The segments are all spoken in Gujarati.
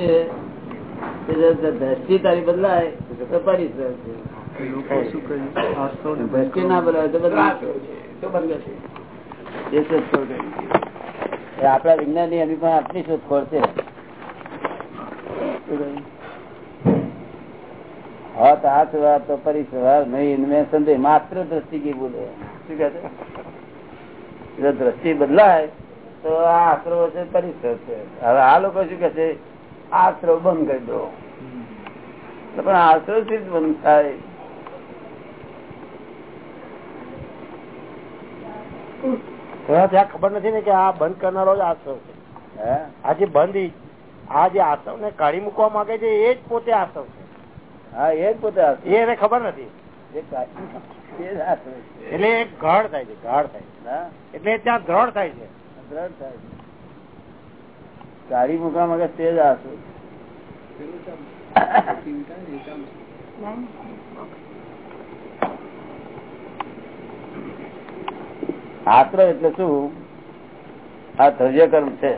છે. દ્રષ્ટિ તારી બદલાય તો પરિસર છે. દ્રષ્ટિ ના બદલાય તો બદલાય. એ શોધખોળ કરી આપડા વિજ્ઞાનની એની પણ આટલી શોધખોળ છે. હાથ હાથ વાત તો પરિસર નહીં મેં સંદેહ માત્ર દ્રષ્ટિ કી બોલે. શું કે છે? દ્રષ્ટિ બદલાય તો આ આશરો છે પરિસર છે. હવે આ લોકો શું કે છે? આશરો બંધ કરી દો. પણ આશરો થી જ બંધ થાય? ત્યાં ખબર નથી ને કે આ બંધ કરનારો જ આશ્રવ છે. આ જે બંધ આ જે આશ્રવ ને કાઢી મૂકવા માંગે છે એ જ પોતે આશ્રવ છે. હા એ જ પોતે એને ખબર નથી. એટલે ગાઢ થાય છે ગાઢ થાય એટલે ત્યાં દ્રઢ થાય છે. દ્રઢ થાય કાઢી મુકા માંગે તે જ આશરો આત્ર એટલે શું? આ દ્રવ્ય કર્મ છે.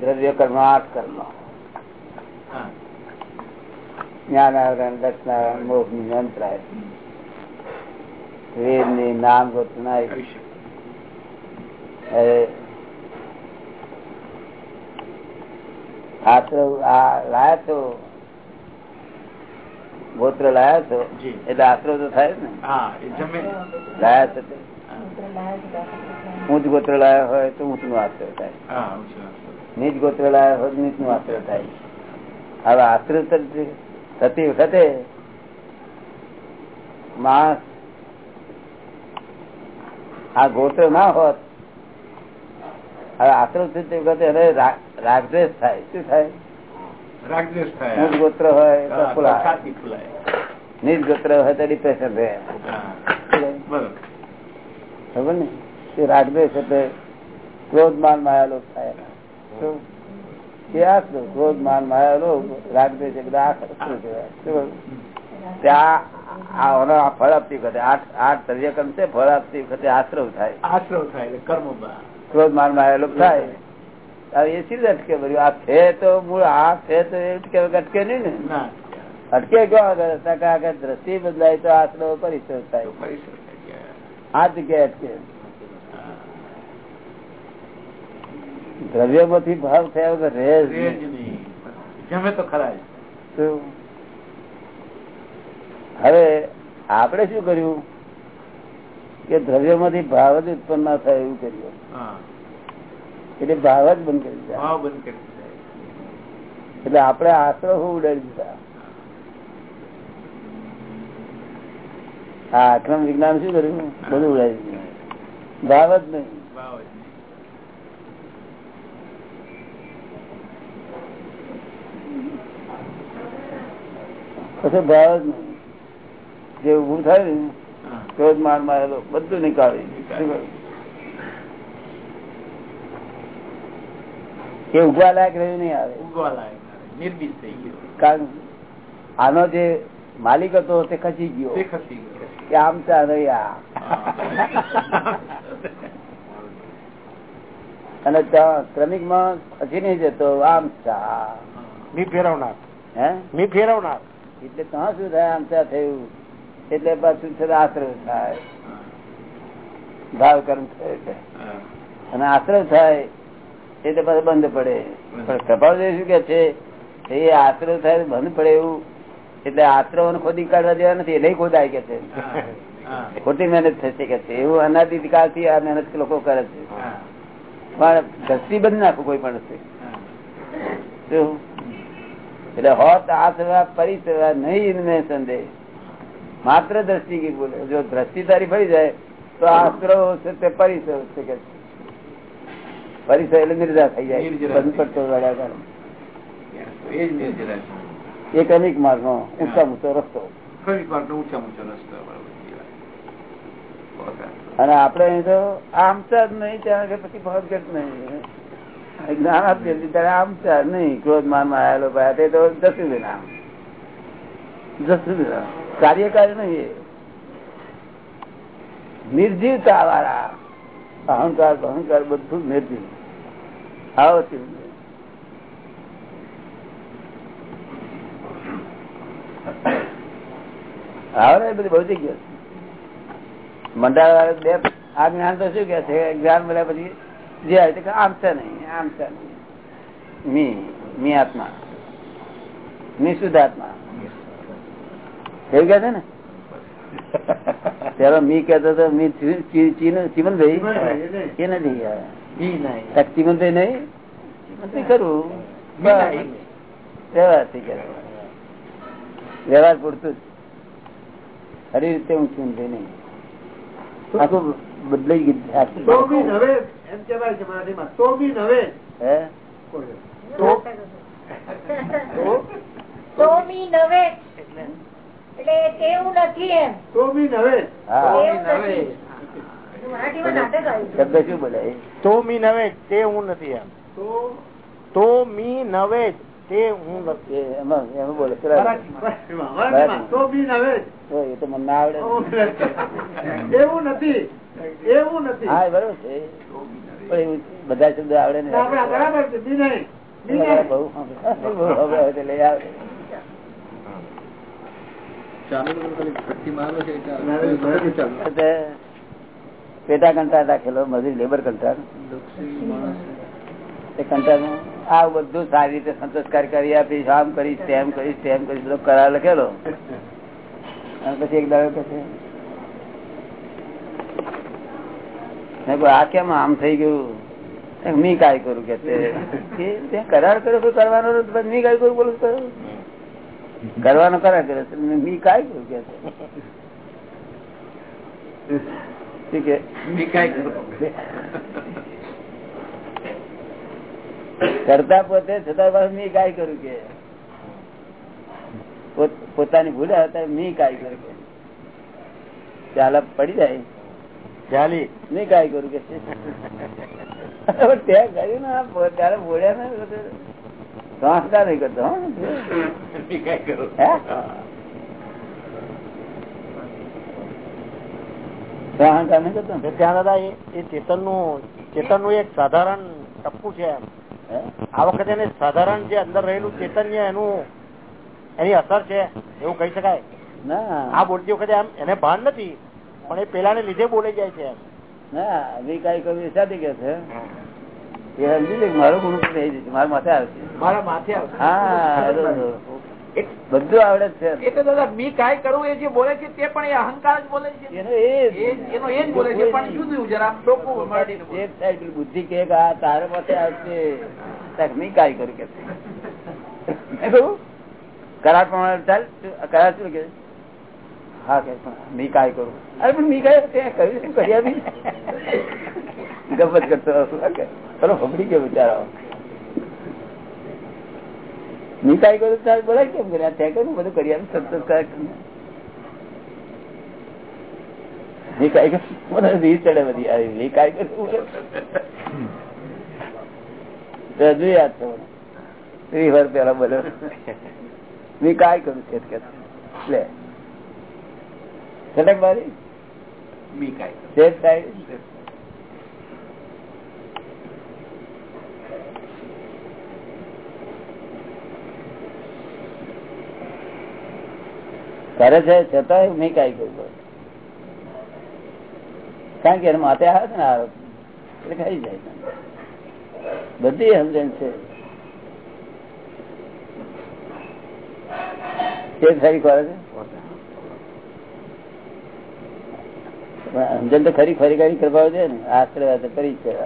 દ્રવ્ય કર્મ આઠ કર્મ. જ્ઞાનારાયણ દક્ષનારાયણ મોહની મંત્રાય વેદની નામ ગોતના આશ્રવ આ લાયા છો ગોત્ર લાયા છો એટલે આશરો તો થાય ને. લાયા છો ઊંચ ગોત્ર લાયા હોય તો ઊંચનું આશ્રય થાય. નીચ ગોત્ર લાયા હોય નીચનું આશ્રય થાય. હવે આશ્રય થતી વખતે માણસ આ ગોત્ર ના હોત હવે આશ્રમ થતી વખતે એને રાગદ્વેષ થાય. શું થાય? ઊંચ ગોત્ર હોય તો ફૂલાય. ગોત્ર હોય તો ડિપ્રેશન રહે. ખબર ને? તે રાગદ્વેષ એટલે ક્રોધ માન માયા લોક થાય. એ ક્રોધ માન માયા લોક રાગદ્વેષ એ બધા આશરો કહેવાય? ત્યાં ફળ આપતી વખતે આઠ આઠ સર્યકર્મ છે ફળ આપતી વખતે આશ્રવ થાય. આશ્રવ થાય કર્મ ક્રોધ માનમાં લોક થાય. એ સીધું અટકે ભર્યું આ છે તો મૂળ આ છે તો અટકે અટકે નહીં ને? અટકે આગળ આગળ દ્રષ્ટિ બદલાય તો આશરો પરિસર થાય. આ જગ્યાએ અટકે. દ્રવ્યમાંથી ભાવ થયા વગર રહે જમે તો ખરા હવે આપણે શું કર્યું? કે દ્રવ્યમાંથી ભાવ જ ઉત્પન્ન ના થાય એવું કર્યું. એટલે ભાવ જ બંધ કરી દીધા. એટલે આપણે આશરો ઉડાડી દીધા. હા આક્રમ વિજ્ઞાન શું કર્યું? બધું ઉડાડી દીધું. ભાવ જ નહીં. પછી ભાવ જ નહીં. જે ઉભું થાય ને ક્રોધ માર મારેલો બધું નીકાળી એ ઉગવા લાયક રહ્યું નહીં આવે. ઉગવા લાયક નિર્મિત થઈ ગયો. કારણ આનો જે માલિક હતો તે ખસી ગયો. તે ખસી ગયો. કે આમ ચા રહ્યા. અને ક્રમિકમાં ખસી નહીં જતો આમ ચા મી ફેરવનાર. હે? મી ફેરવનાર. એટલે ત્યાં શું થાય? આમ ચા થયું. એટલે પાછું છે આશ્રય થાય. ભાવ કર્મ થાય અને આશ્રય થાય એટલે પછી બંધ પડે. પણ કપાળ શું કે છે? એ આશ્રય થાય બંધ પડે એવું. એટલે આશ્રવ ખોદી કાઢવા દેવા નથી એટલે ખોદાય કે છે. ખોટી મહેનત થશે કે છે. એવું અનાદિ થી આ મહેનત લોકો કરે છે. પણ દ્રષ્ટિ બંધ નાખું કોઈ પણ એટલે હોત આ સેવા પરિસેવા નહીં સંદેહ. માત્ર દ્રષ્ટિ કી બોલે. જો દ્રષ્ટિ તારી ફરી જાય તો આશ્રવ છે તે પરિસર છે કે પરિસર એટલે નિર્જા થઈ જાય. બંધ પડતો લડાકાર એક અનેક માર્ગ નો ઊંચા ઊંચો રસ્તો અને આપડે તો આમ ચાર નહીં ત્યાં પછી ભગત નહીં. જ્ઞાન આપી ત્યારે આમ ચાર નહીં. ક્રોધ માનમાં આવેલો ભાઈ તે જશું નામ જશું કાર્યકારી નહીં નિર્જીવતા વાળા. અહંકાર અહંકાર બધું નિર્જીવ. આવો આવો બધી ભૌતિક ગયો મંડાળ બે આ જ્ઞાન તો શું કે છે? જ્ઞાન મળ્યા પછી જે આવે આમ છે નહીં, આમ છે નહીં. મી મી આત્મા. મી શુદ્ધ આત્મા. એવું કે છે ને? ત્યારે મી કેતો હતો મી ચીમનભાઈ? એ નથી ચીમનભાઈ નહીં? ચીમનભાઈ ખરું. વ્યવહાર થઈ ગયા વ્યવહાર પૂરતું જ. ખરી રીતે હું ચીમનભાઈ નહીં. આખું બદલાઈ ગયું. હે? તો મી નવે. એટલે તેવું નથી એમ તો એવું નથી મરાઠીમાં શબ્દ શું બોલે તો મી નવે તે હું નથી એમ તો મી નવે તે હું નથી એ એમાં એમાં બોલે એ તો મને ના આવડે એવું નથી એવું નથી હા બરોબર છે બધા શબ્દ આવડે ને બરાબર છે બી બી. બહુ બહુ હવે લઈ આવે એટલે પેટા કંટાળ રાખેલો મજૂરી લેબર કંટાળ. કંટાળ આ બધું સારી રીતે સંતોષકાર કરી આપીશ આમ કરીશ, તેમ કરીશ તેમ કરીશ કરાર લખેલો પછી એક દાડો કે આ કેમ આમ થઈ ગયું? મી કાય કરું કે કરાર કર્યો કરવાનો મી કાય કરું, બોલું તો કરવાનો કરાર કરે મી કાય કરું કે છે? કરતા પોતે છતાં મી કાય કરું કે. પોત- પોતાની ભૂલ હતા મી કાય કરું કે. ચાલ પડી જાય. ચાલી. મી કાય કરું કે. ત્યાં કર્યું ને ત્યારે બોલ્યા ને. સંસ્કાર નહીં કરતો હો. હે? નહીં કરતો ત્યાં દાદા એ ચેતનનું ચેતનનું એક સાધારણ ટપ્પુ છે એમ. આ વખતે એને સાધારણ જે અંદર રહેલું ચેતન્ય એનું એની અસર છે એવું કહી શકાય. ના. આ બોલતી વખતે આમ એને ભાન નથી પણ એ પેલા ને લીધે બોલે જાય છે એમ. ના મી કવિ કરું કે છે? એ સમજી લે કે ગુરુ થઈ જશે. મારા માથે આવશે. મારા માથે આવશે. હા બધું આવડે છે. એટલે દાદા મી કાંઈ કરું એ જે બોલે છે તે પણ એ અહંકાર જ બોલે છે. એનો એ એનો એ જ બોલે છે. પણ જુદું જરા આમ ટોકું એક સાઈડ બુદ્ધિ કે આ તારે માથે આવશે. મી કાય કરું કે કહ્યું, કરાર પ્રમાણે ચાલ કરાટ કરાર શું કે? હા કે મી કાય કરું. અરે પણ મી કઈ તે કર્યા શું કરી આપી ગમત કરતો ચલો ફફડી ગયો બિચારો મી કાય કરું તારે બોલાય કેમ કર્યા? ત્યાં કર્યું બધું કરી આપી સંતોષકારક મી કાય કરું મને રીત ચડે બધી આવી. મી કાય કરું યાદ છે મને. ત્રીસ વર્ષ પેલા બોલ્યો. મેં કાય કરું છે લે. છટક મારી. મી કાંઈ શેઠ થાય કરે છે છતાં મેં કઈ કહ્યું કારણ કે માથે આવે છે ને આરોપ એટલે ખાઈ જાય. બધી સમજણ છે. તે ખરી કરે છે? સમજણ તો ખરી ખરી ખરી કરવા છે ને. આશ્રય છે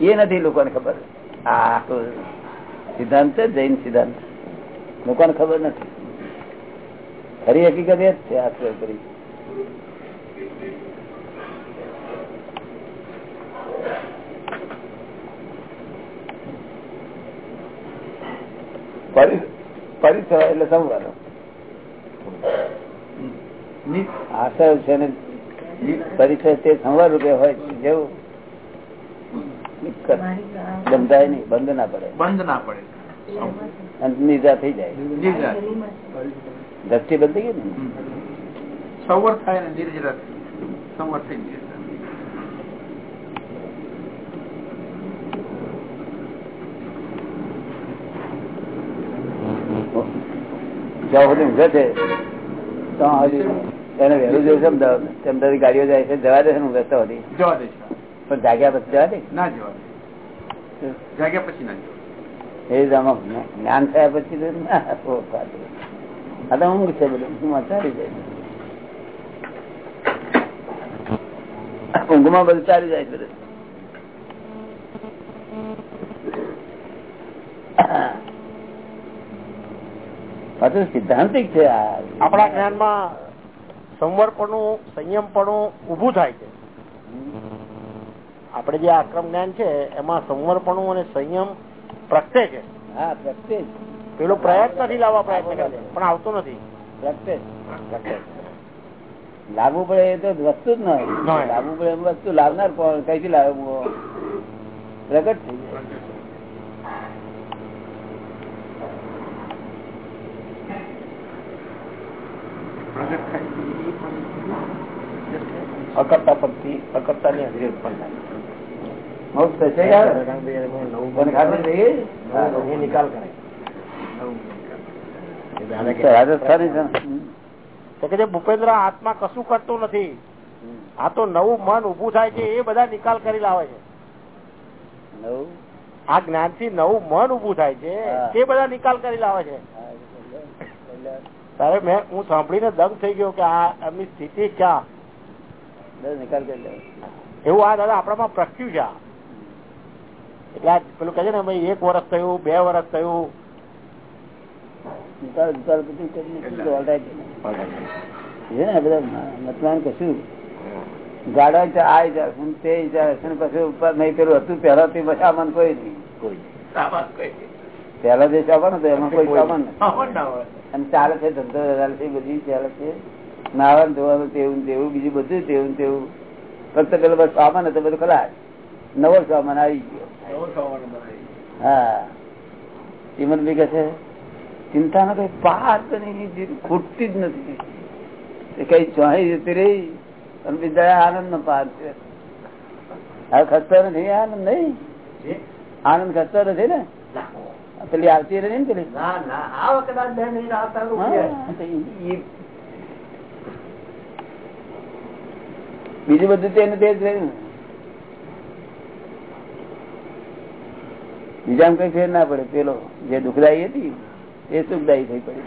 એ નથી લોકોને ખબર. આ તો સિદ્ધાંત છે જૈન સિદ્ધાંત. લોકોને ખબર નથી. ખરી હકીકત એ જ છે આશ્રય કરી. પરિચય એટલે સંવાદ. આશય છે ને પરિચય તે સંવાદ રૂપે હોય જેવું. બંધાય નહીં બંધ ના પડે. બંધ ના પડે. નિજા થઈ જાય. દ્રષ્ટિ બદલી ગઈ ને? સંવર થાય ને નિર્જરા સંવર થઈ જાય. છે ગાડીઓ જાય છે જવા દે છે ઊંઘે પણ જાગ્યા પછી જવા દે? ના જવા દે. જાગ્યા પછી ના જવા એ જ આમાં જ્ઞાન થયા પછી તો ના આ તો ઊંઘ છે બધું ઊંઘમાં ચાલી જાય. ઊંઘમાં બધું ચાલી જાય બધું. પાછું સિદ્ધાંતિક છે આ. આપણા જ્ઞાનમાં સંવરપણું સંયમપણું ઉભું થાય છે. આપણે જે આક્રમ જ્ઞાન છે એમાં સંવરપણું અને સંયમ પ્રગટે છે. હા પ્રગટે પેલો પ્રયત્નથી લાવવા પ્રયત્ન કરે. પણ આવતો નથી. પ્રગટે લાવવું પડે એ તો વસ્તુ જ નહીં. નહીં લાવવું પડે એમ વસ્તુ લાવનાર કોણ? કઈથી લાવે પ્રગટ થઈ જાય. અકર્તા પંક્તિ અકર્તા ની હાજરી ઉત્પન્ન થાય. મોક્ષ થશે નિકાલ કરે. રાજસ્થાની છે ભૂપેન્દ્ર આત્મા કશું કરતું નથી. આ તો નવું મન ઉભું થાય છે એ બધા નિકાલ કરી લાવે છે. નવું? આ જ્ઞાનથી નવું મન ઉભું થાય છે. તે બધા નિકાલ કરી લાવે છે. તારે મેં હું સાંભળીને દંગ થઈ ગયો કે આ એમની સ્થિતિ ક્યાં? નિકાલ કરી લે એવું આ દાદા આપણામાં પ્રગટ્યું છે. એટલે આ પેલું કહે છે ને ભાઈ એક વર્ષ થયું બે વર્ષ થયું. મતદાન કશું ગાડા આ જાય તે જાય પછી ઉપર નહીં પેલું હતું પહેલા થી પછી સામાન કોઈ નહીં. કોઈ પહેલા જે સામાન હતો એમાં કોઈ સામાન નથી. સામાન ના હોય. અને ચાલે છે ધંધો ચાલે છે બધી ચાલે છે. નાવાનું ધોવાનું તેવું તેવું બીજું બધું તેવું તેવું. ફક્ત પેલો બસ સામાન હતો બધું ખલાસ. નવો સામાન આવી ગયો. હા. ચીમન બી કે છે. ચિંતા નો કઈ પાર તો નહીં ખૂટતી જ નથી. એ કઈ ચોહી જતી રહી અને બીજા આનંદ નો પાર છે. હવે ખસતો નથી આનંદ નહીં? આનંદ ખસતો નથી ને? પેલી આવતી રહી ને પેલી? બીજું બધું તેને તે જ રહ્યું બીજામાં કઈ ફેર ના પડે. પેલો જે દુઃખદાયી હતી એ સુખદાયી થઈ પડી.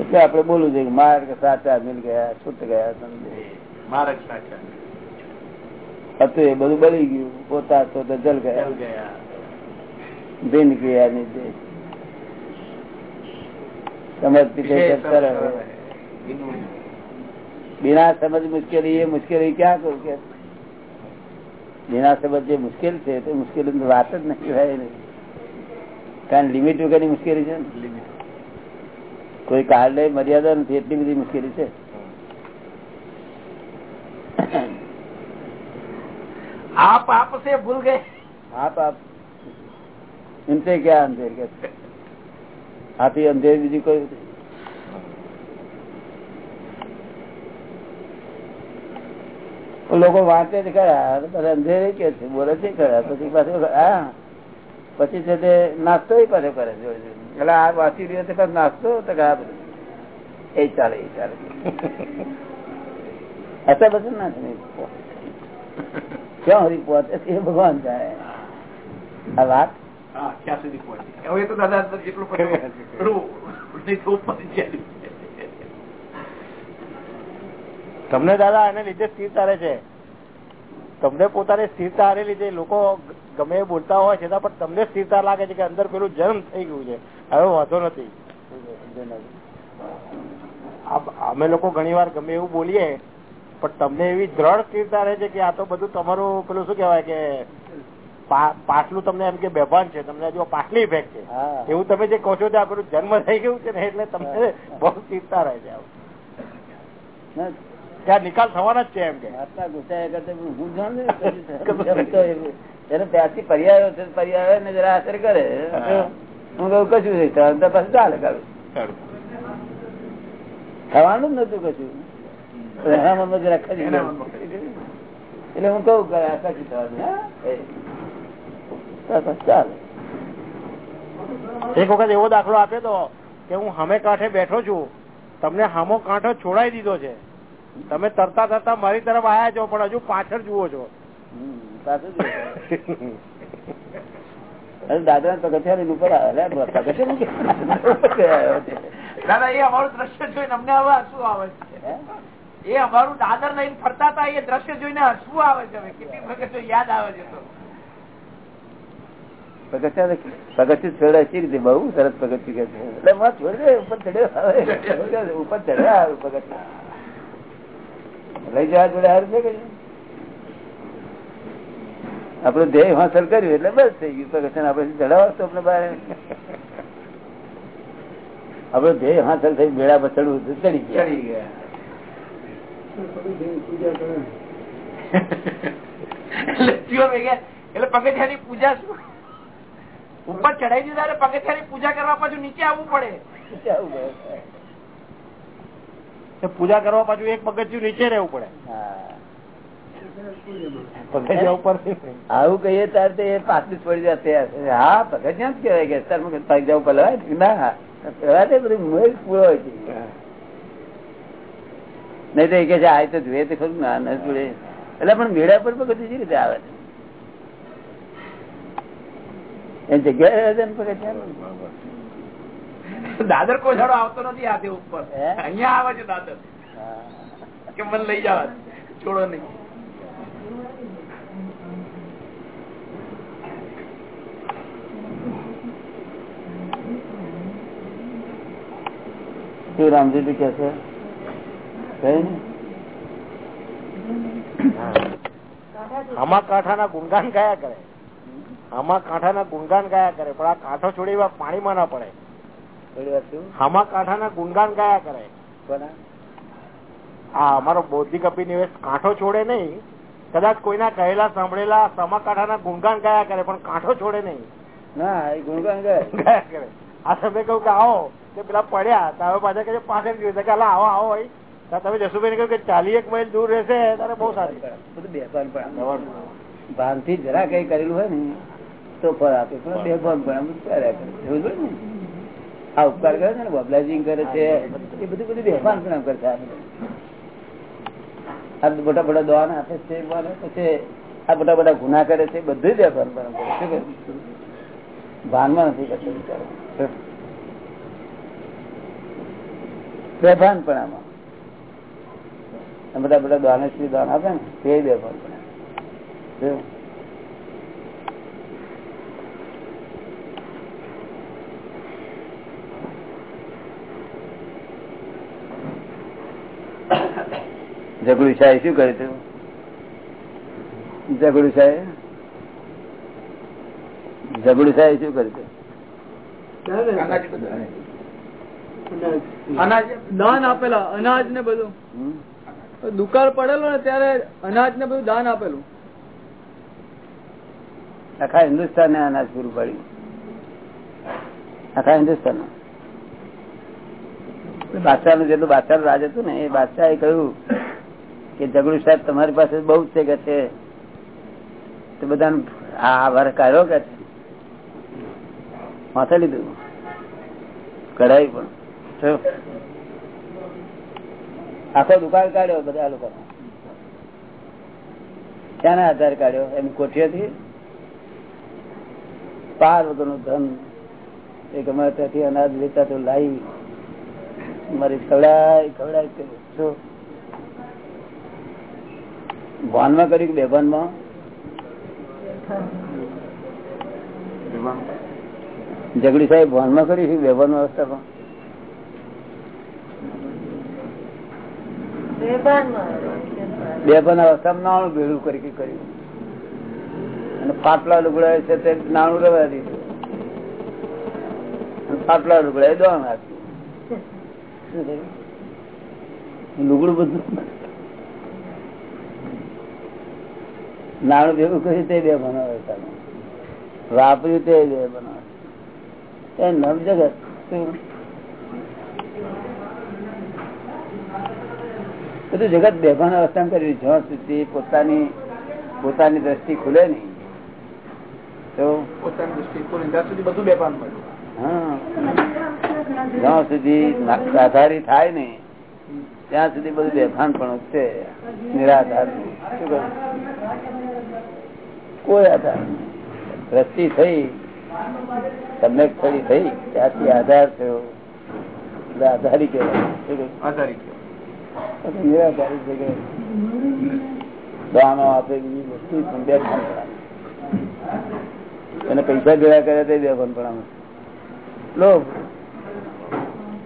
એટલે આપડે બોલવું જોઈએ માર્ગ સાચા મિલ ગયા છૂટ ગયા સમજે. માર્ગ સાચા. હતું એ બધું બળી ગયું. પોતા તો જલ ગયા. ચાલ ગયા. ની જે. સમજ પીછે વિશેષ ચક્કર સરસ હવે. એનું બિના સમજ મુશ્કેલી એ મુશ્કેલી ક્યાં કરું કે બિના સમજ જે મુશ્કેલ છે તે મુશ્કેલી વાત જ નથી હોય નહીં કારણ લિમિટ વગરની મુશ્કેલી છે ને limit. કોઈ કારણે મર્યાદા નથી એટલી બધી મુશ્કેલી છે આપ આપ સે ભૂલ ગए આપ આપ ઇનસે ક્યાં અંધેર કે આથી અંધેર બીજી કોઈ નથી. લોકો વાંચે જ ખરા અંધેરે કે છે બોલે છે ખરા પછી પાછું હા પછી છે તે નાસ્તો પાછો કરે છે. એટલે આ વાંચી રહ્યો છે નાસ્તો તો કે આ બધું એ ચાલે એ ચાલે અત્યારે બધું ના છે ક્યાં હરી પહોંચે છે એ ભગવાન જાણે આ વાત હા ક્યાં સુધી પહોંચે હવે તો દાદા અંદર જેટલું પડ્યું નહીં તો ઉપર જાય. તમને દાદા એને લીધે સ્થિરતા રહે છે. તમને પોતાની સ્થિરતા હારે લીધે લોકો ગમે બોલતા હોય છતાં પણ તમને સ્થિરતા લાગે છે કે અંદર પેલું જન્મ થઈ ગયું છે. હવે વાંધો નથી. અમે લોકો ઘણી વાર ગમે એવું બોલીએ પણ તમને એવી દ્રઢ સ્થિરતા રહે છે કે આ તો બધું તમારું પેલું શું કેવાય કે પા- પાછલું તમને એમ કે બેભાન છે. તમને જો પાટલી ઇફેક્ટ છે. એવું તમે જે કહો છો કે આ પેલું જન્મ થઈ ગયું છે ને એટલે તમને બહુ સ્થિરતા રહે છે ત્યાં નિકાલ થવાના જ છે એમ કે. આટલા ગુસ્સાયા કરતા હું જાણું. એને ત્યાંથી પર્યાય છે પર્યાય ને જરા અસર કરે. હું. કહું કશું નહીં ત્રણ તો પછી ચાલે કરું થવાનું જ નતું કશું. એના જરા ખરી એટલે હું કહું કરે આ કશું થવાનું ચાલે. એક વખત એવો દાખલો આપ્યો તો કે હું હમે કાંઠે બેઠો છું તમને હામો કાંઠો છોડાઈ દીધો છે. તમે તરતા તરતા મારી તરફ આયા છો પણ હજુ પાછળ જુઓ છો. છે. દાદા પગથિયા ઉપર છે. દાદા એ અમારું દ્રશ્ય જોઈને અમને હવે હસવું આવે છે. એ અમારું દાદર લઈને ફરતા હતા એ દ્રશ્ય જોઈને હસવું આવે છે કેટલી વખત યાદ આવે છે તો. પગથિયા છોડે સી રીતે? બહુ સરસ પગથિયું કે છે. એટલે મત છોડી દે ઉપર ચડ્યો ઉપર ચડ્યા આવે પગથિયા. લઈ જવા જોડે હારું છે કે આપણું ધ્યેય હાંસલ કર્યું એટલે બસ થઈ ગયું. પ્રકાશન આપડે ચડાવશો આપણે બહાર? આપડે ધ્યેય હાંસલ થઈ બેડા પર ચડવું ચડી ગયા. ચડી ગયા. એટલે પગથિયાની પૂજા શું? ઉપર ચડાઈ દીધા પગથિયા પગથિયાની પૂજા કરવા પાછું નીચે આવવું પડે. આવું બસ. તો પૂજા કરવા પાછું એક પગથિયું નીચે રહેવું પડે. ઉપર આવું કહીએ ત્યારે તો એ પાછું છોડી દે હા પગથિયા જ કહેવાય કે સર મગજ પગ જવું પલવાય ના તો બધું મોર પૂરો હોય છે. નહીં તો એ કે છે આ તો જોઈએ તો ખરું ના ન જોડે એટલે પણ મેળા પર પગથિયું જે રીતે આવે? છે એ જગ્યાએ પગથિયાં? દાદર કોઈ આવતો નથી હાથે ઉપર. અહિયાં આવે છે દાદર. કે મને લઈ જવા છોડો નહીં. શું રામજી કે છે? આમાં કાંઠા ના કાંઠાના ગુણગાન ગયા કરે. આમાં કાંઠાના ગુણગાન ગયા કરે પણ આ કાંઠો છોડી એવા પાણીમાં ના પડે. કાંઠાના ગુણગાન ગાયા કરે. આ અમારો બૌદ્ધિક અભિનિવેશ કાંઠો છોડે નહીં. કદાચ કોઈના કહેલા સાંભળેલા સમા કાંઠાના ગુણગાન ગાયા કરે પણ કાંઠો છોડે નહીં. ના એ ગુણગાન ગાયા. કરે. આ તમે કહું કે આવો તે પેલા પડ્યા તમે પાછા કહે પાછળ ગયું. કે આવો આવો ભાઈ. તમે જસુભાઈ કહ્યું કે ચાલી એક માઇલ દૂર રહેશે તારે બહુ સારી બધું પણ ભાનથી જરા કઈ કરેલું હોય ને તો ફળ આપે પણ બેભાન પણ કર્યા કરે. આ ઉપકાર કરે છે ને? બબલાજી કરે છે. એ બધું બધું બેભાન પણ આમ કરે છે? આ મોટા મોટા દોન આપે છે પછી આ મોટા મોટા ગુના કરે છે, બધું બેભાન પણ કરે છે? ભાનમાં નથી કરતો વિચારો બેભાન પણ આમાં બધા બધા દાનેશ્રી દાન આપે ને, તે બેભાન પણ જગડુ શાહે શું કરે છે? જગડુ શાહે જગડુ શાહે શું કરે છે? અનાજ દાન આપેલા અનાજ ને બધું. દુકાળ પડેલો ને ત્યારે અનાજ ને બધું દાન આપેલું. આખા હિન્દુસ્તાન ને અનાજ પૂરું પાડ્યું. આખા હિન્દુસ્તાન બાદશાહનું જેટલું બાદશાહ રાજ હતું ને એ બાદશાહ એ કહ્યું કે જગડુ સાહેબ તમારી પાસે બહુ છે કે છે? તો બધાને આ વર કાઢ્યો કે માથે લીધું. કઢાઈ પણ. આખો દુકાળ કાઢ્યો બધા લોકો. ક્યાંના આધાર કાઢ્યો? એમ કોઠીએથી પાર વગરનું ધન. એ ગમે ત્યાંથી અનાજ લેતા તો લાવી મારી ખવડાય ખવડાય કર્યું. ભાનમાં કર્યું કે બેભાનમાં? જગડી સાહેબ ભાનમાં કર્યું છે બેભાન અવસ્થામાં બેભાન અવસ્થામાં નાણું ભેળું કરી કર્યું. અને પાટલા લુગડા છે તે નાણું રવા દીધું. પાટલા લુગડા એ દોણ આપ્યું લુગડું બધું નાણું ભેગું કર્યું તે બે બનાવે વાપર્યું તે બે બનાવે એ નવ જગત. શું? બધું જગત બેભાન અવસ્થા કર્યું. જ્યાં સુધી પોતાની પોતાની દ્રષ્ટિ ખુલે નહીં તો પોતાની દૃષ્ટિકોણ ત્યાં સુધી બધું બેભાન પડ્યું હા. જ્યાં સુધી આધારી થાય ને ત્યાં સુધી બધું બેભાન પણ છે નિરાધાર. કોઈ આધાર દ્રષ્ટિ થઈ તમને ખરી થઈ ત્યાંથી આધાર થયો. આધારી કહેવાય. નિરાધારી છે કે દાનો આપે બીજી વસ્તુ પણ બેભાન એને પૈસા ભેગા કર્યા તે બેભાન પણ લોભ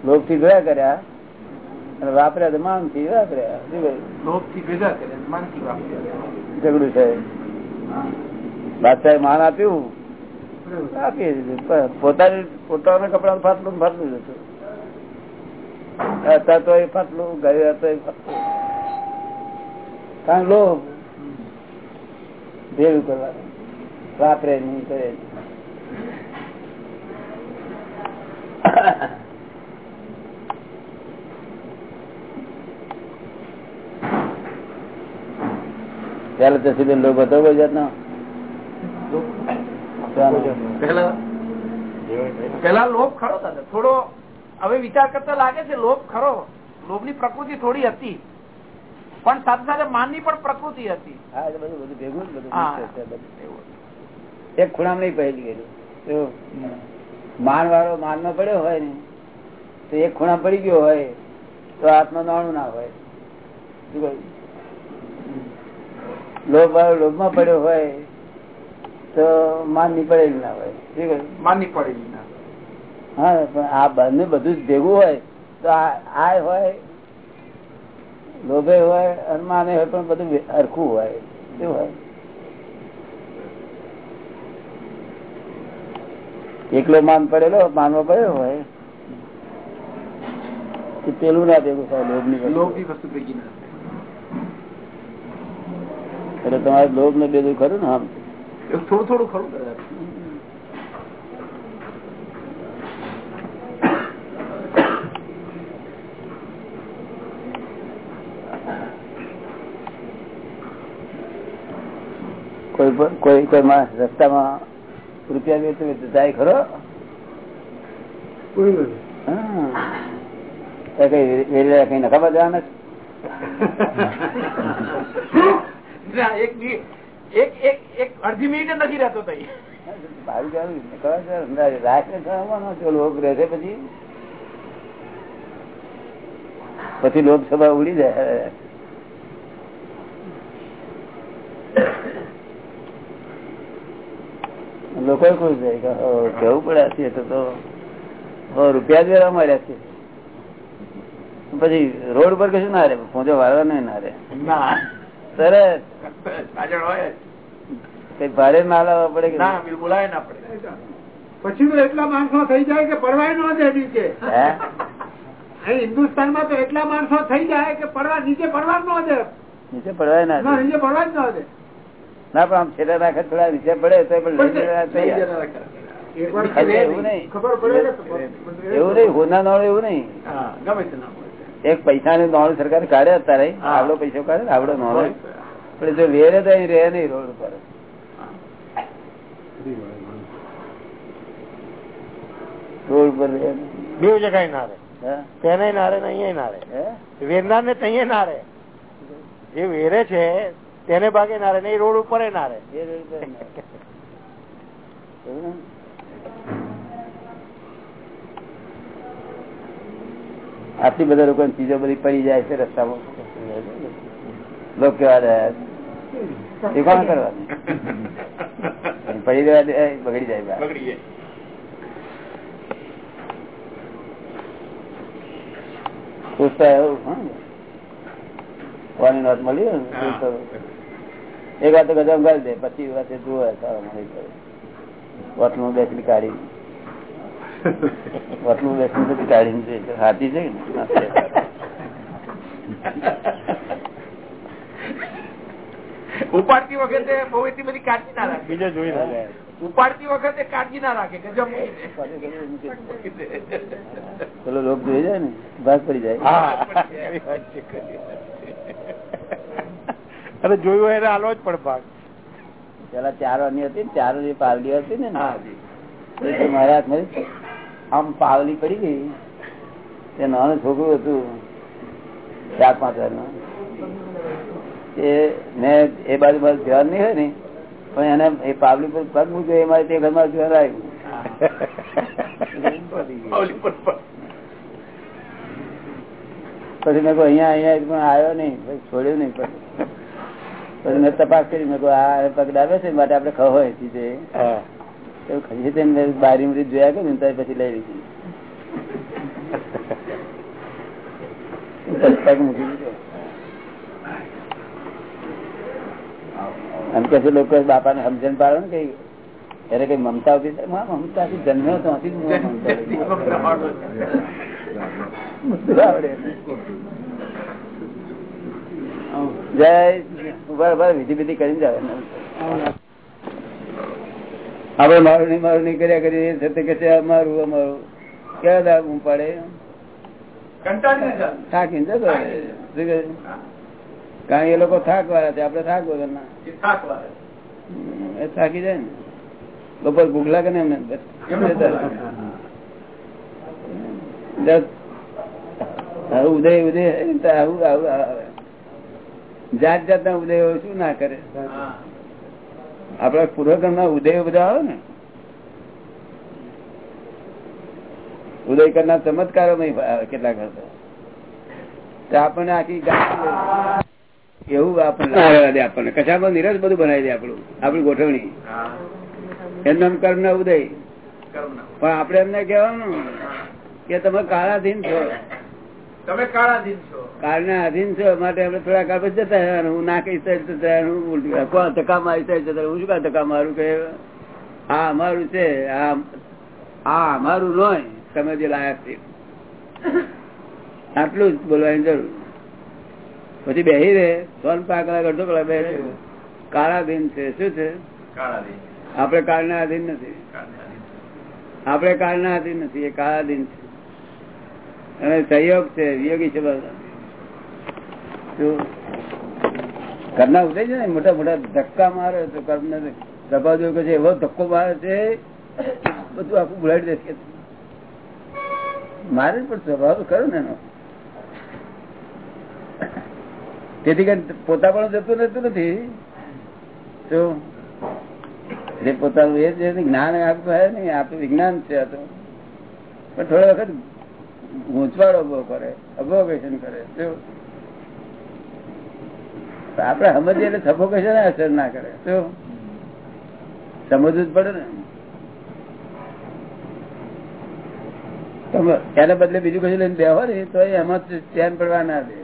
લોભ. થી ભેગા કર્યા અને વાપર્યા તો માનથી વાપર્યા ઝઘડું છે. બાદશાહ માન આપ્યું. આપીએ પોતાની પોતાના કપડા ફાટલું ફાટલું જ હતું હતા તો એ ફાટલું ગયું હતો એ ફાટલું. કારણ લો ભેગું કરવાનું. વાપરે નહીં કરે નહીં. પેલા સીધો લોભ હતો કોઈ જાતનો? પેલા લોભ ખરો થોડો હવે વિચાર કરતા લાગે છે લોભ ખરો. લોભની પ્રકૃતિ થોડી હતી. પણ સાથે સાથે માનની પણ પ્રકૃતિ હતી. એક ખૂણા નહીં પહેલી ગયેલું માન વાળો માનમાં પડ્યો હોય ને તો એક ખૂણા પડી ગયો હોય તો આત્મા નાણું ના હોય. શું? લોભ વાળો લોભમાં પડ્યો હોય તો માનની પડેલું ના હોય. શું માનની પડેલી ના હા પણ આ બંને બધું જ ભેગું હોય તો આ હોય લોભે હોય અનમાને હોય પણ બધું હરખું હોય. શું હોય? એકલો માન પડેલો માનવા પડ્યો હોય પેલું ના ભેગું થાય લોભની લોભની વસ્તુ ભેગી ના એટલે તમારે લોભ ને બેદું ખરું ને આમ થોડું થોડું ખરું કોઈ કોઈ કોઈ માણસ રસ્તામાં રૂપિયા વેચે વેચે જાય ખરો. કઈ વેરેલા કઈ નખાવા જવાના? ના, એક એક એક એક અડધી મિનિટ નથી રહેતો તઈ. પછી? લોકસભા ઉડી જાય. લોકો ખુશ થાય કેવું પડે છે તો. રૂપિયા દેવા મળ્યા છે. પછી રોડ પર કશું ના રે પહોંચો વાળવા નહીં ના રે ના. સરસ. હોય ભારે ના લાવવા પડે કે ના બોલાય ના પડે. પછી તો એટલા માણસો થઈ જાય કે પડવાય ન દે નીચે. હિન્દુસ્તાનમાં તો એટલા માણસો થઈ જાય કે પડવા નીચે પડવા જ ન દે. નીચે પડવાય ના ના નીચે પડવા જ ન દે. ના પણ આમ છેલ્લા રાખે થોડા નીચે પડે તો એવું નહીં. ખબર પડે કે એવું નહીં હોના નોળું એવું નહીં. ગમે તે ના એક પૈસા ને નોળ સરકાર કાઢે અત્યારે. આવડો પૈસો કાઢે આવડો નોળ પણ જો વેરે તો અહીં રહે નહીં રોડ ઉપર. રોડ ઉપર નહીં. બે જગ્યાએ ના રહે તેને ના રહે ને અહીંયા ના રહે હે? વેરનાર ને તૈયે ના રહે જે વેરે છે તેને ભાગે ના રહે ને એ રોડ ઉપર ના? રહે આટલી બધા લોકો ચીજો બધી પડી જાય છે રસ્તામાં. લોકો કેવા રહ્યા એ કોણ કરવાની પડી રહ્યા બગડી જાય બગડી. એક વાર તો ગજામ ગાળી દે પછી વાત જુએ સારા મળી જાય વટલું બેસી કાઢી. વટલું બેસી પછી કાઢીને જોઈ હાથી છે ઉપાડતી વખતે બહુ એટલી બધી કાળજી ના રાખે. બીજે જોઈ ના ઉપાડતી વખતે કાળજી ના રાખે ગજબ પેલો લોક જોઈ જાય ને ભાગ પડી જાય. છે, છે. અને જોયું હોય એને આલો જ પણ ભાગ. પેલા ચાર વાની હતી ને ચાર પાવલી હતી ને? મારા હાથ મારા હાથમાં આમ પાવલી પડી ગઈ. તે નાનું છોકરું હતું. ચાર પાંચનું એ મેં એ બાજુ બાજુ ધ્યાન નહીં હોય ને પણ એને એ પાવલી પર પગ મૂક્યો એમાં તે ઘરમાં ધ્યાન આવ્યું. પછી મેં અહીંયા અહીંયા પણ આવ્યો નહીં છોડ્યું નહીં પછી પછી મેં તપાસ કરી મેં આ પગ ડાબે છે માટે આપડે ખબર હોય છે બારી મરી જોયા કર્યું ને પછી લઈ લીધી. એમ કે લોકો બાપા ને સમજણ પાડો ને કઈ. ત્યારે કઈ મમતા ઊભી મમતા થી જન્મ્યો તો જય ઊભા વિધિ વિધિ કરીને જાવ આપડે મારું નહીં મારું નહીં કર્યા કરીએ છતાં કે છે અમારું અમારું ક્યાં દાગ હું પડે? થાકીને જતો? કારણ એ લોકો થાક વાળા છે આપડે થાક વાળે. હમ, એ થાકી જાય ને. બપોર ભૂખ લાગે ને એમને. જત. ઉદય ઉદય. આવું આવું આવે. જાત જાતના ઉદયો શું ના કરે? હા. આપડા પૂર્વકર્મ ના ઉદય બધા આવે ને. ઉદય કરના ચમત્કારો કેટલાક હતા તો આપણને આખી એવું આપણને આપણને. કશામાં નિરસ બધું બનાવી દે આપણું. આપણી ગોઠવણી. એમ એમનું નામ કર્મ ના ઉદય. પણ આપડે એમને કહેવાનું કે તમે કાળાધીન છો. તમે કાળાધીન છો. કાળના અધીન છો માટે આપણે થોડા કાળ પછી જતા રહેવાનું. હું ના કઈ સાઈડ જતા હું ઉલટું કોણ ધક્કા મારી સાઈડ જતા હું શું કામ ધક્કા મારું કે? આ અમારું છે આ આ અમારું નોય. તમે જે લાયક છે. આટલું જ બોલવાની જરૂર. પછી બેહી રહે ત્રણ પાંચ કલાક અડધો કલાક બે કાળાધીન છે. શું છે? આપણે કાળના અધીન નથી. આપણે કાળના અધીન નથી એ કાળાધીન છે. અને સહયોગ છે, વિયોગી છે કરના ઉઠે છે ને, મોટા મોટા ધક્કા મારે તો કર્મ ને ધક્કા જો કે છે, એવો ધક્કો મારે છે, બધું આખું બુલાડી દેશે મારે પણ સ્વભાવ કરો ને એનો. તેથી કઈ પોતા પણ જતું રહેતું નથી. તો જે પોતાનું એ છે જ્ઞાન આપતું હે ને આપણું વિજ્ઞાન છે આ તો. પણ થોડા વખત ગૂંચવાડો ઊભો કરે અભોકેશન કરે આપડે સમજીએ એટલે સફોકેશન અસર ના કરે શું સમજવું જ પડે ને. એને બદલે બીજું કશું લઈને બેહો ને, તો એમાં ચેન પડવા ના દે.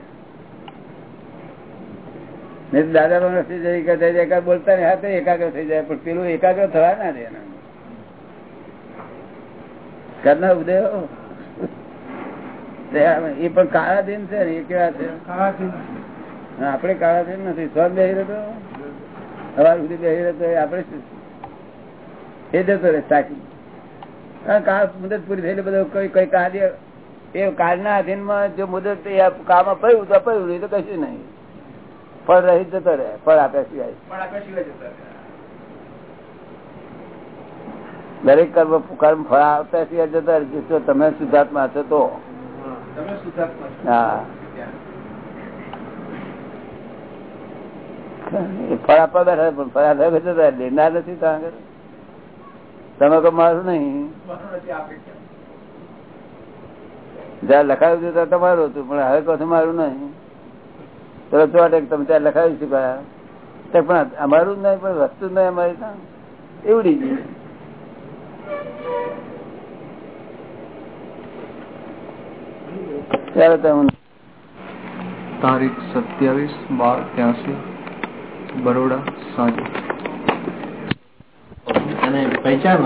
નહીં દાદા પણ જાય જઈ કે જઈ એકાદ બોલતા ને હાથે એકાગ્ર થઈ જાય, પણ પેલું એકાગ્ર થવા ના દે એના કરના ઉદયો એ પણ કાળા દિન છે ને એ કેવા છે? આપડે કાળા દિન નથી. સ્વ બેહી રહ્યો સવાર સુધી બેહી રહ્યો આપડે એ જતો રહે સાચી. કાળ મુદત પૂરી થઈ એટલે બધો કઈ કોઈ કાર્ય એ કાળના અધીનમાં જો મુદત કામ પડ્યું તો પડ્યું નહીં તો કશું નહીં. ફળ રહી જતો રહે ફળ આપ્યા સિવાય. દરેક કર્મ કર્મ ફળ આવતા સિવાય જતા રહે. જો તમે શુદ્ધાત્મા છો તો. ફળ આપવા બેઠા પણ ફળ આપ્યા બેઠા. લેનાર નથી ત્યાં આગળ. તમે તો મારું નહીં? જયારે લખાયું હતું ત્યારે તમારું હતું પણ હવે કહો મારું નહીં. તો ચોટે તમે ત્યારે લખાવી શું કયા પણ અમારું જ નહીં પણ વસ્તુ જ નહીં અમારી ત્યાં. એવડી ગઈ ત્યારે તમે તારીખ સત્યાવીસ બાર ત્યાસી બરોડા સાંજે. અને પહેચાન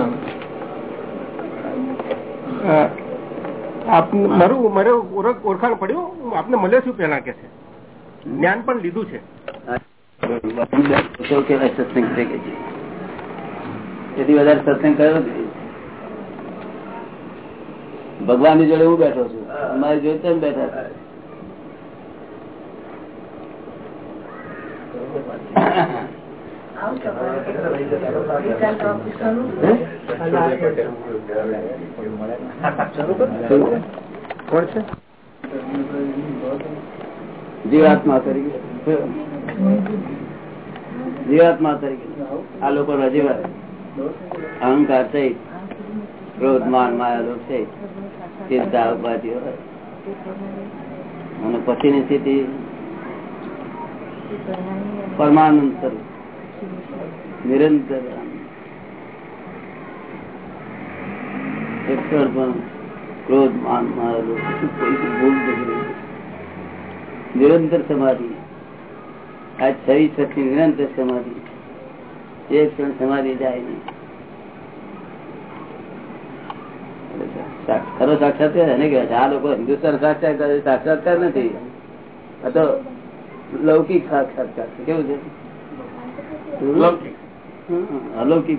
મારું મારે ઓળખ- ઓળખાણ પડ્યું. હું આપને મળ્યો છું પેલા કે છે. જ્ઞાન પણ લીધું છે. તો એથી વધારે સત્સંગ કર્યો નથી ભગવાનની જોડે હું બેઠો છું? મારે જોડે બેઠા છે. કોણ છે? જીવાત્મા તરીકે. જીવાત્મા તરીકે. આ લોકો રજીવા અહંકાર છે ક્રોધ, માન, માયા લોક છે. ચિંતા ઉપાધિઓ અને પછીની સ્થિતિ પરમાનંદ સ્વરૂપ. નિરંતર એક પણ ક્રોધ, માન, માયા ભૂલ નિરંતર સમાધિ. આ છવી છઠની નિરંતર સમાધિ. એક ક્ષણ સમાધિ જાય નહીં. ખરો સાક્ષાત્કાર એને કહેવાય છે. આ લોકો હિન્દુસ્તાન સાક્ષાત્કાર કરે સાક્ષાત્કાર નથી. આ તો લૌકિક સાક્ષાત્કાર છે. કેવું છે? અલૌકિક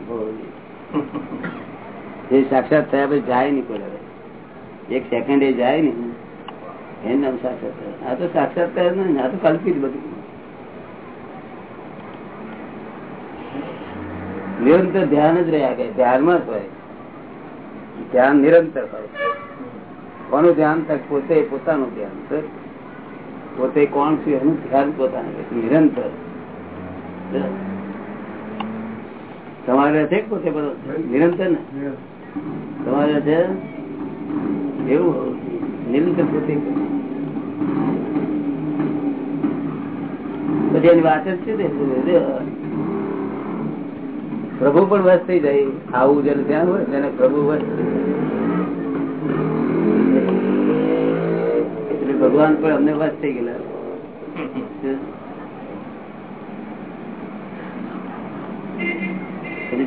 એ સાક્ષાત થયા પછી જાય નહીં કોઈ એક સેકન્ડ એ જાય નહીં. એનું નામ સાક્ષાત્કાર. આ તો સાક્ષાત્કાર નહીં આ તો કલ્પિત બધું. નિરંતર ધ્યાન જ રહ્યા કે ધ્યાનમાં જ હોય. ધ્યાન નિરંતર હોય કોનું ધ્યાન પોતે પોતાનું ધ્યાન. પોતે કોણ છું એનું ધ્યાન પોતાનું નિરંતર. તમારે છે પોતે નિરંતર ને? તમારે છે? એવું નિરંતર પોતે. પછી એની વાત જ છે પ્રભુ પણ વસ થઈ જાય. આવું જેને ધ્યાન હોય તેને પ્રભુ વસ એટલે ભગવાન પણ અમને વસ થઈ ગયેલા.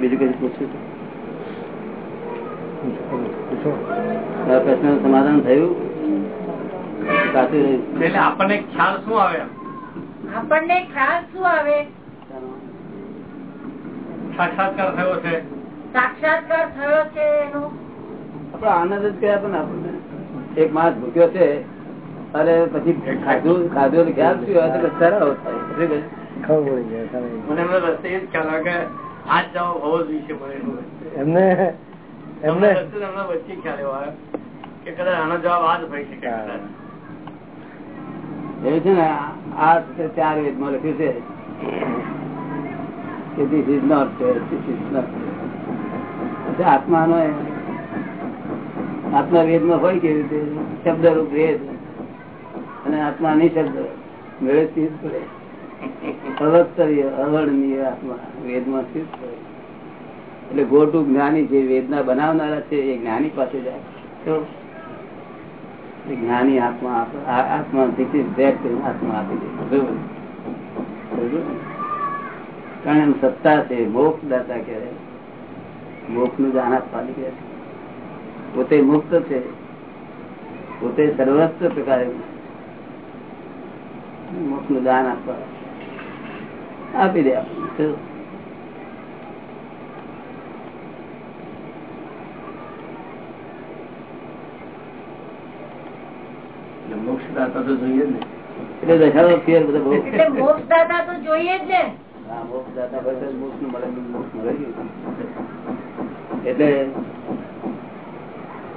બીજું કઈ પૂછ્યું આ પ્રશ્ન સમાધાન થયું? સાચું રહ્યું. આપણને ખ્યાલ શું આવે આપણને ખ્યાલ શું આવે? સાક્ષાત્કાર થયો છે? સાક્ષાત્કાર થયો છે એનો? આપડે આનંદ જ કયા પણ આપણને. એક માસ ભૂખ્યો છે અરે પછી ખાધું ખાધું ખ્યાલ થયો તો સરાવો થાય ખબર પડી જાય મને એમને રસ્તે એ જ ખ્યાલ આવે કે આજ જાઓ હોવો જ વિશે મળેલું એમને એમને રસ્તે એમના વચ્ચે ખ્યાલ એવો આવે કે કદાચ આનો જવાબ આ જ હોઈ શકે. એવું છે ને આ છે ચાર વેદમાં લખ્યું છે કે આત્મા વેદમાં હોય કેવી રીતે? શબ્દ રૂપ વેદ. અને આત્મા નિશબ્દ અવર્ણનીય આત્મા જ્ઞાની જે વેદના બનાવનારા છે, એ જ્ઞાની પાસે જાય. જ્ઞાની આત્મા આત્મા આત્મા આપી દે? કારણ એમ સત્તા છે. મોક્ષ દાતા કહેવાય મોક્ષનું જાણ આપવાની કહે પોતે મુક્ત છે. પોતે સર્વસ્વ પ્રકારે મોક્ષનું દાન આપવા આપી દે આપણને. મોક્ષદાતા તો જોઈએ જ ને. એટલે દશાનો ફેર બધો મોક્ષ દાતા તો જોઈએ જ ને. નું.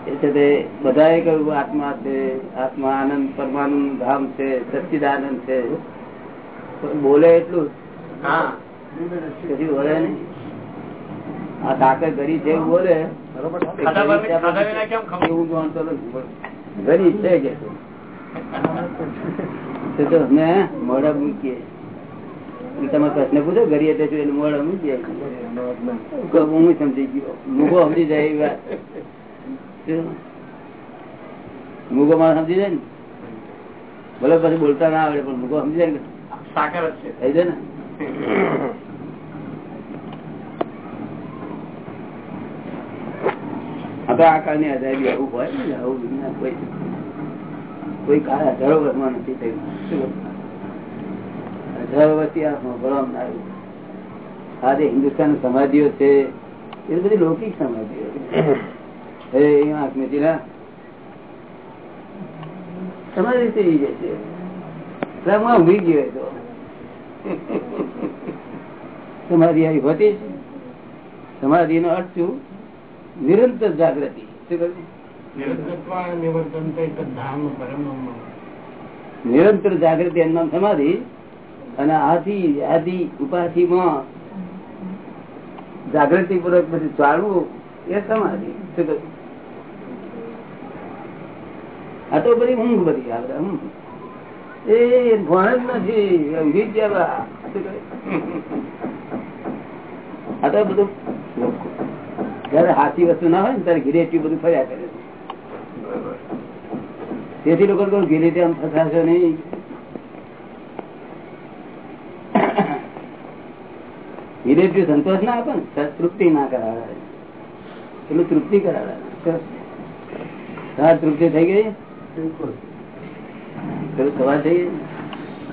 એટલે બધાએ કહ્યું આત્મા છે આત્મા આનંદ પરમાનંદ ધામ છે સચ્ચિદાનંદ છે. બોલે એટલું. કશું બોલે નહીં. આ સાકર ગરી છે એવું બોલે? એવું જાણતો છે કે મૂકીએ. તમે પ્રશ્ન પૂછો ઘરી એટલે મોઢા મૂકીએ તો હું સમજી ગયો. મૂગો સમજી જાય એવી વાત? મૂગો માં સમજી જાય ને? ભલે પછી બોલતા ના આવડે પણ મૂગો સમજી જાય ને? સાકર જ છે. થઈ જાય ને? આ તો આ કાળની આઝાદી આવું હોય ને આવું કોઈ કાળ હજારો વર્ષમાં નથી થયું શું? હજારો વર્ષથી આ સાંભળવામાં ના આવ્યું આજે હિન્દુસ્તાન સમાધિઓ છે એ બધી લૌકિક સમાધિઓ સમાધિ થઈ અહીંયા આંખ મીચી ના. તમારી રીતે ઈ જશે એટલે હું ઊંઘી ગયો એ તો. સમાધિ આવી હોતી છે સમાધિ નો અર્થ શું? નિરંતર જાગૃતિ. શું? નિરંતર જાગૃતિ એનું નામ સમાધિ અને આથી આથી ઉપાધિ માં જાગૃતિ પૂર્વક બધું ચાલવું એ સમાધિ. આ તો બધી ઊંઘ બધી આપડે ઊંઘ એ ભણ જ નથી ઊંઘી જ આ તો બધું જયારે હાથી વસ્તુ ના હોય ને ત્યારે ઘીરે બધું ફર્યા કરે તેથી લોકો ઘીરે આમ ફસાશો નહીં. ઘીરે સંતોષ ના આપે ને તૃપ્તિ ના કરાવે. એટલું તૃપ્તિ કરાવે. તૃપ્તિ થઈ ગઈ? પેલું સવાર થઈ ગઈ?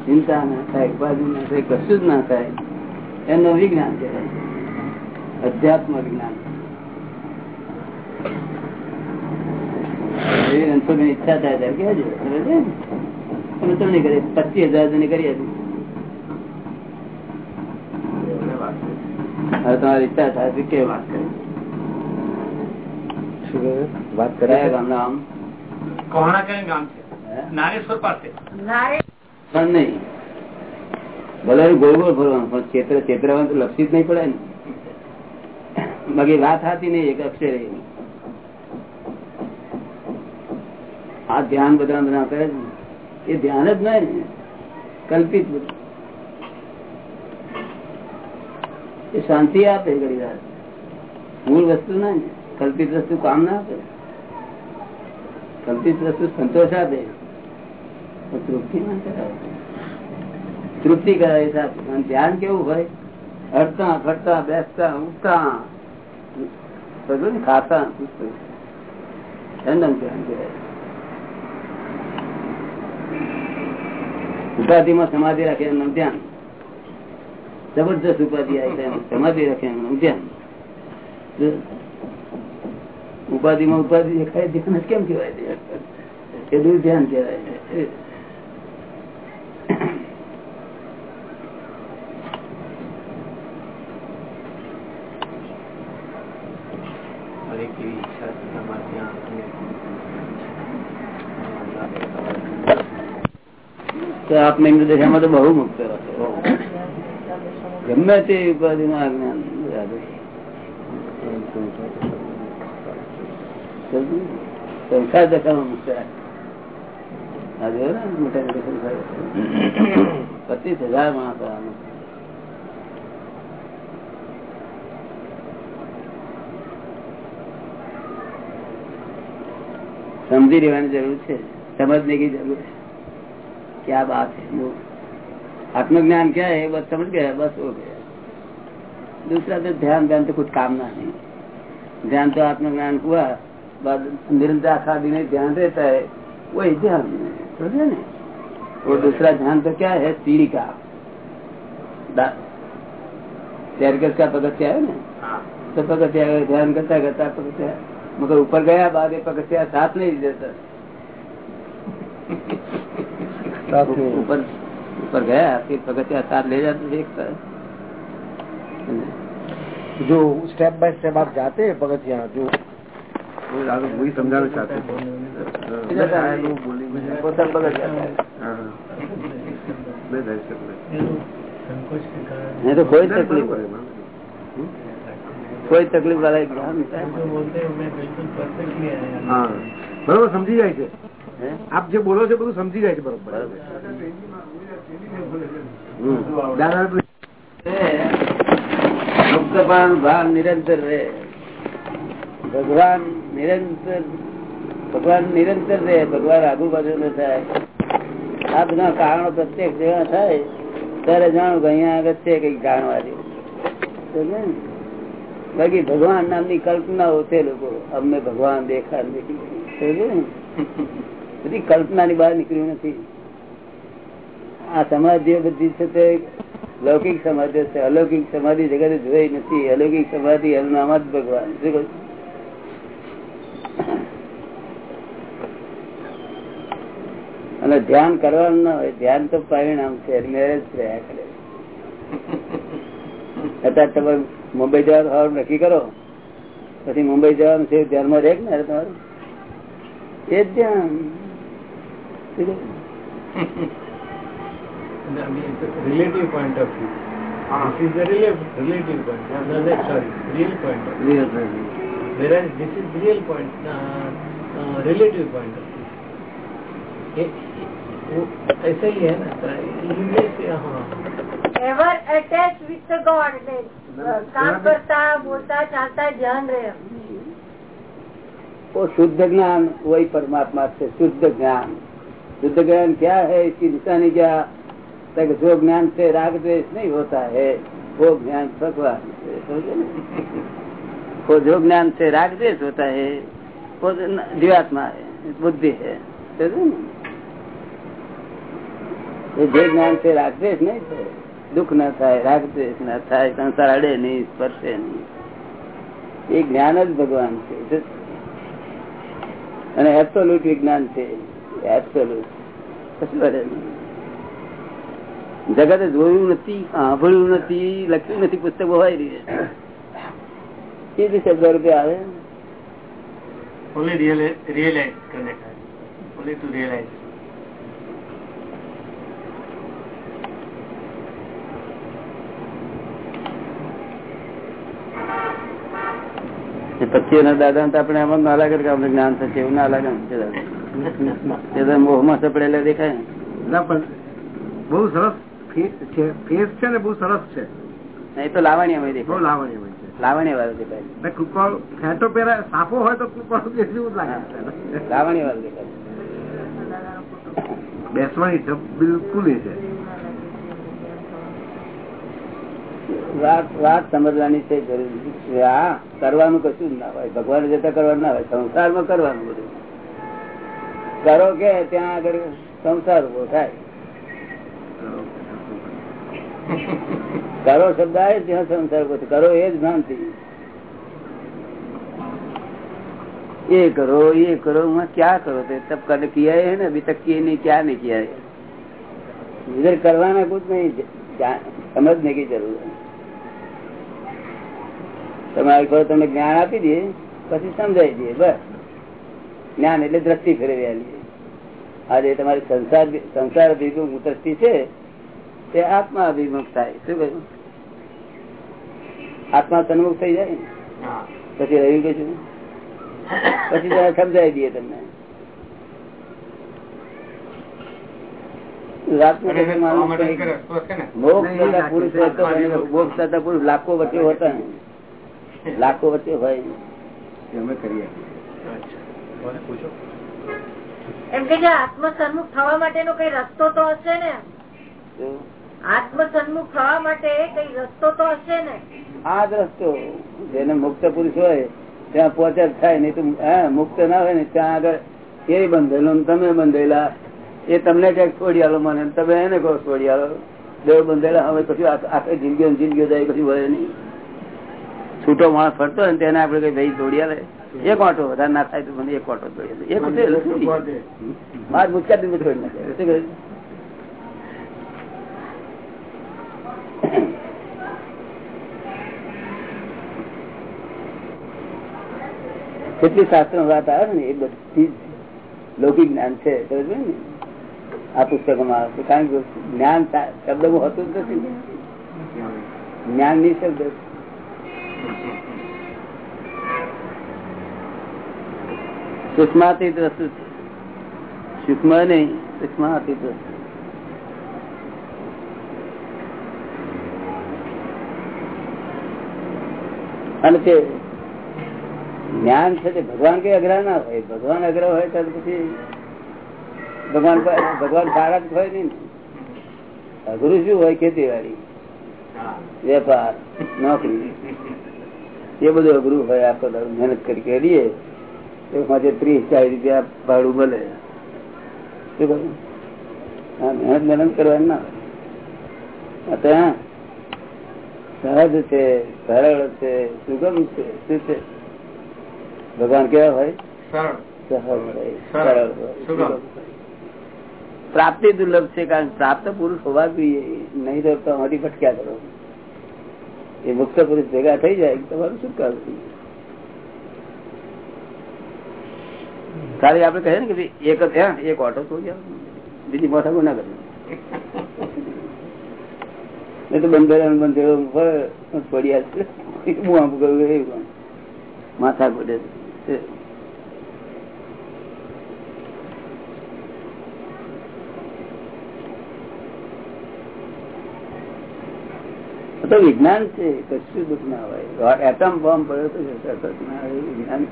ચિંતા ના થાય ઉપાધિ ના થાય કશું જ ના થાય. એનું વિજ્ઞાન કહેવાય. અધ્યાત્મ વિજ્ઞાન એવી ઈચ્છા થાય ત્યારે કહેજો તમે છે ને? નહીં કરીએ પચીસ હજાર જણી કરી હતી હવે તમારી ઈચ્છા થાય કે વાત કરી? વાત કયા ગામ નામ કોહણા કયું ગામ છે? નારેશ્વર પાસે. પણ નહીં. ભલે ગોળ ગોળ ફરવાનું પણ ચેત્ર ચેતરાવાનું તો લક્ષિત નહીં પડે ને. બાકી વાત હતી નહીં એક અક્ષરે. આ ધ્યાન બધા બધા કરે એ ધ્યાન જ નહીં. કલ્પિત બધું. એ શાંતિ આપે ઘડી વાર. મૂળ વસ્તુ ના કલ્પિત વસ્તુ કામ ના આપે. કલ્પિત વસ્તુ સંતોષ આપે. તૃપ્તિ ના કરાવે તૃપ્તિ કરાવે ધ્યાન કેવું હોય? હડતા ફરતા, બેસતા, ઉઠતા. બધું ને ખાતા ધ્યાન ઉપાધિમાં સમાધિ રાખે એમનું ધ્યાન. જબરજસ્ત ઉપાધિ આવી સમાધિ રાખે ધ્યાન ઉપાધિ માં ઉપાધિ દેખાય ધ્યાન કેમ કેવાય એ દૂર ધ્યાન કેવાય તો આપને એમની દશામાં તો બહુ મુક્ત બહુ. ગમે તે ઉપાધિ નું આજ્ઞાન સંસાર દખામાં મુક્ત પચીસ હજાર માણસ સમજી લેવાની જરૂર છે. સમજને કી જરૂર છે. ક્યાં બાત છે? आत्मज्ञान क्या है? बस समझ गया बस हो गया। दूसरा तो ध्यान ध्यान तो कुछ काम ना नहीं ध्यान तो आत्मज्ञान हुआ बाद निरंतर आखा दिन ध्यान रहता है वही ध्यान है, समझे ना? वो दूसरा ध्यान तो क्या है? सीढ़ी का स्टेयरकेस का पगथिया है ना? तो पगथिया ध्यान करता करता पगथिया मगर ऊपर गया बाद ये पगथिया साथ नहीं देता। ऊपर ऊपर गया फिर पगथिया साथ ले जाते देखता है जो स्टेप बाय स्टेप आप जाते हैं भगत यहाँ जो वही समझाना चाहते પોતાનું પગથિયા થાય. नहीं तो कोई तकलीफ कोई तकलीफ वाला एक ज्ञान है। હા બરોબર સમજી જાય છે हैं? આપ જે બોલો છો બધું સમજી જાય છે બરોબર बराबर। हम्म। દાદા મુક્તપાન નિરંતર રહે. ભગવાન નિરંતર ભગવાન નિરંતર રહે, ભગવાન આગુ બાજુ ન થાય. આ બધા કારણો પ્રત્યેક જેવા થાય, ત્યારે જાણું કે અહીંયા આગળ છે કઈ જાણવા જેવું. બાકી ભગવાન નામની કલ્પનાઓ છે લોકો. અમને ભગવાન દેખાડ દેખી? બધી કલ્પનાની બહાર નીકળ્યું નથી. આ સમાધિઓ બધી છે તે લૌકિક સમાધિ છે. અલૌકિક સમાધિ જગતે જોઈ નથી. અલૌકિક સમાધિ એનું નામ જ ભગવાન. અને ધ્યાન કરવાનું ના હોય, ધ્યાન તો પરિણામ છે. મેરેજ રહ્યા કરે અત્યારે તમે મુંબઈ જવાનું નક્કી કરો. પછી મુંબઈ જવાનું છે, ધ્યાનમાં રહે ને તમારું? એ જ ધ્યાન. relative point of view. This is the rela- relative point. No, no, sorry, real point of view. Whereas this is real point, uh, uh, relative point of view. ये- वो ऐसा ही है ना इंग्लिश हाँ એવર અટેચ વિથ ગોડ કામ કરતા બોલતા ચાલતા ધ્યાન રહે वो शुद्ध ज्ञान वही परमात्मा से शुद्ध ज्ञान शुद्ध ज्ञान क्या है इसकी निशानी क्या तक जो ज्ञान से राग द्वेष नहीं होता है वो ज्ञान भगवान है समझे ना? वो जो ज्ञान से राग द्वेष होता है वो जीवात्मा है बुद्धि है समझे ना? એ જે જ્ઞાન છે રાગદ્વેષ નહીં થાય દુઃખ ના થાય રાગદ્વેષ ના થાય સંસાર અડે નહીં સ્પર્શે નહીં એ જ્ઞાન જ ભગવાન છે અને એબ્સોલ્યુટ વિજ્ઞાન છે એબ્સોલ્યુટ કશું અડે નહીં જગતે જોયું નથી સાંભળ્યું નથી લખ્યું નથી પુસ્તક હોય રહી કેટલી શબ્દ રૂપે આવે? પછી એના દાદા આપણે આમાં ના લાગે કે આપણે જ્ઞાન થશે એવું ના લાગે મોહમાં સપડેલા દેખાય ના પણ બહુ સરસ ફેસ છે ને બહુ સરસ છે. નહીં તો લાવણીયમાં દેખાય. લાવણી હોય છે. લાવણી વાળો દેખાય. ને કૃપાળુ પહેરા સાફો હોય તો કૃપાળુ જેવું લાગે છે. લાવણી દેખાય. બેસવાની બિલકુલ છે. વાત વાત સમજવાની છે જરૂરી છે. આ કરવાનું કશું જ ના હોય. ભગવાન જતા કરવાનું ના હોય. સંસારમાં કરવાનું બધું. કરો કે ત્યાં આગળ સંસાર ઊભો થાય. કરો શબ્દ આવે ત્યાં સંસાર ઉભો થાય. કરો એ જ ભ્રાંતિ ये करो ये करो मैं क्या करो तो तब कर किया है ना अभी तक किए नहीं क्या नहीं किया है इधर करवाना कुछ नहीं जा- समझने की जरूरत है તમારી પર તમને જ્ઞાન આપી દઈએ પછી સમજાવી દઈએ બસ જ્ઞાન એટલે દ્રષ્ટિ ફેરવી આલીએ આજે તમારી સંસાર સંસાર અભિમુખ દ્રષ્ટિ છે તે આત્મા અભિમુખ થાય. શું કહ્યું? આત્મા સન્મુખ થઈ જાય ને? પછી રહ્યું કશું પછી જરા સમજાવી દઈએ તમને. લાખો વચ્ચે હોતા લાખો વચ્ચે હોય. એમ કે આત્મસન્મુખ આત્મ સન્મુખ થવા માટેનો કઈ રસ્તો તો હશે ને તો થવા માટે કઈ રસ્તો તો હશે ને? આ જ રસ્તો. જેને મુક્ત પુરુષ હોય ત્યાં પહોંચે થાય. નહીં તો મુક્ત ના હોય ને ત્યાં આગળ એ બંધેલો? તમે બંધેલા. એ તમને ક્યાંક છોડી આલો મને. તમે એને કહો છોડી આલો. દેવ બંધેલા હવે પછી આખી જિંદગીઓ ને જિંદગીઓ જાય પછી હોય નહીં. છૂટો માણસ ફરતો હોય ને તેને આપડે કઈ ભાઈ દોડી આલે? એક ઓટો વધારે ના થાય તો મને એક ઓટો દોડી એક. માર છોડી નાખે શું કેટલી શાસ્ત્ર વાત આવે ને, એ બધી લૌકિક જ્ઞાન છે આ પુસ્તકોમાં આવે છે. કારણ કે જ્ઞાન શબ્દ હોતું જ નથી જ્ઞાનની શબ્દ. સુષ્મા વસ્તુ છે. સૂક્ષ્મ નહીં, સૂક્ષ્માતીત વસ્તુ. અને તે જ્ઞાન છે તે ભગવાન કઈ અઘરા ના હોય? ભગવાન અઘરા હોય તો પછી ભગવાન ભગવાન સારા જ હોય ને. અઘરું શું હોય? ખેતીવાડી. વેપાર, નોકરી. એ બધું અઘરું હોય. આખો દાડો મહેનત કરી કરીએ તો મારે ત્રીસ, ચાલીસ રૂપિયા ભાડું મળે. શું કહ્યું? મહેનત મહેનત કરવાની ના હોય. આ તો હા સહજ છે સરળ છે સુગમ છે શું છે? ભગવાન કેવા હોય. પ્રાપ્તિ દુર્લભ છે કારણ પ્રાપ્ત પુરુષ હોવા જોઈએ નહીં તો અમારી ભટક્યા કરો. એ મુક્ત પુરુષ ભેગા થઈ જાય તમારું શું થઈ સારી આપડે કહીએ ને કે ભઈ એક એક ઓટો આવો. બીજી મોટા ગુના કરે એ તો બંધેરા બંધેરો છોડી આવશે હું આમ એવું માથા પડે તો વિજ્ઞાન છે કશું દુઃખ ના હોય. એટમ બોમ્બ પડ્યો તો ના હોય, વિજ્ઞાન.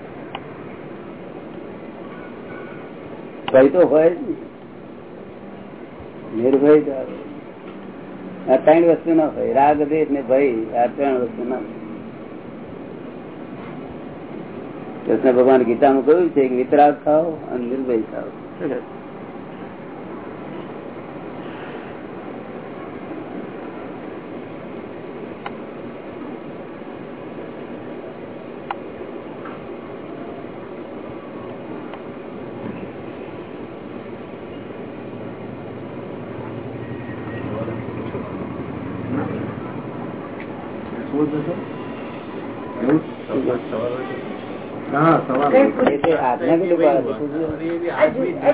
કઈ તો હોય જ. નિર્ભય જ આવે. આ ત્રણ વસ્તુ ના હોય. રાગ દેશ ને ભય, આ ત્રણ વસ્તુ ના કૃષ્ણ ભગવાન ગીતામાં કહ્યું છે કે વિતરાગ ખાઓ અને નિર્ભય ખાઓ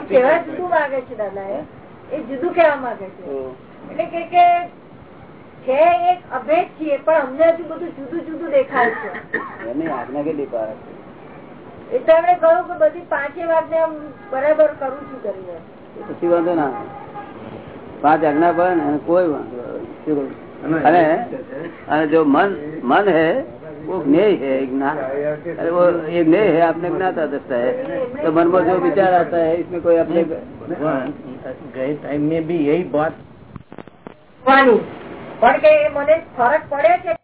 કેવા એ જુદું કેવા કે કહ્યું કે બધી પાંચે વાતને આમ બરાબર કરું છું કરીને. પછી વાંધો ના પાંચ આજ્ઞા પણ કોઈ વાંધો અને અને જો મન મન હે वो ज्ञेय है ज्ञान अरे वो ये ज्ञेय है आपने ज्ञाता दसता है तो मन में जो विचार आता है इसमें कोई अपने गए टाइम में भी यही बात પણ કે મને ફરક પડે છે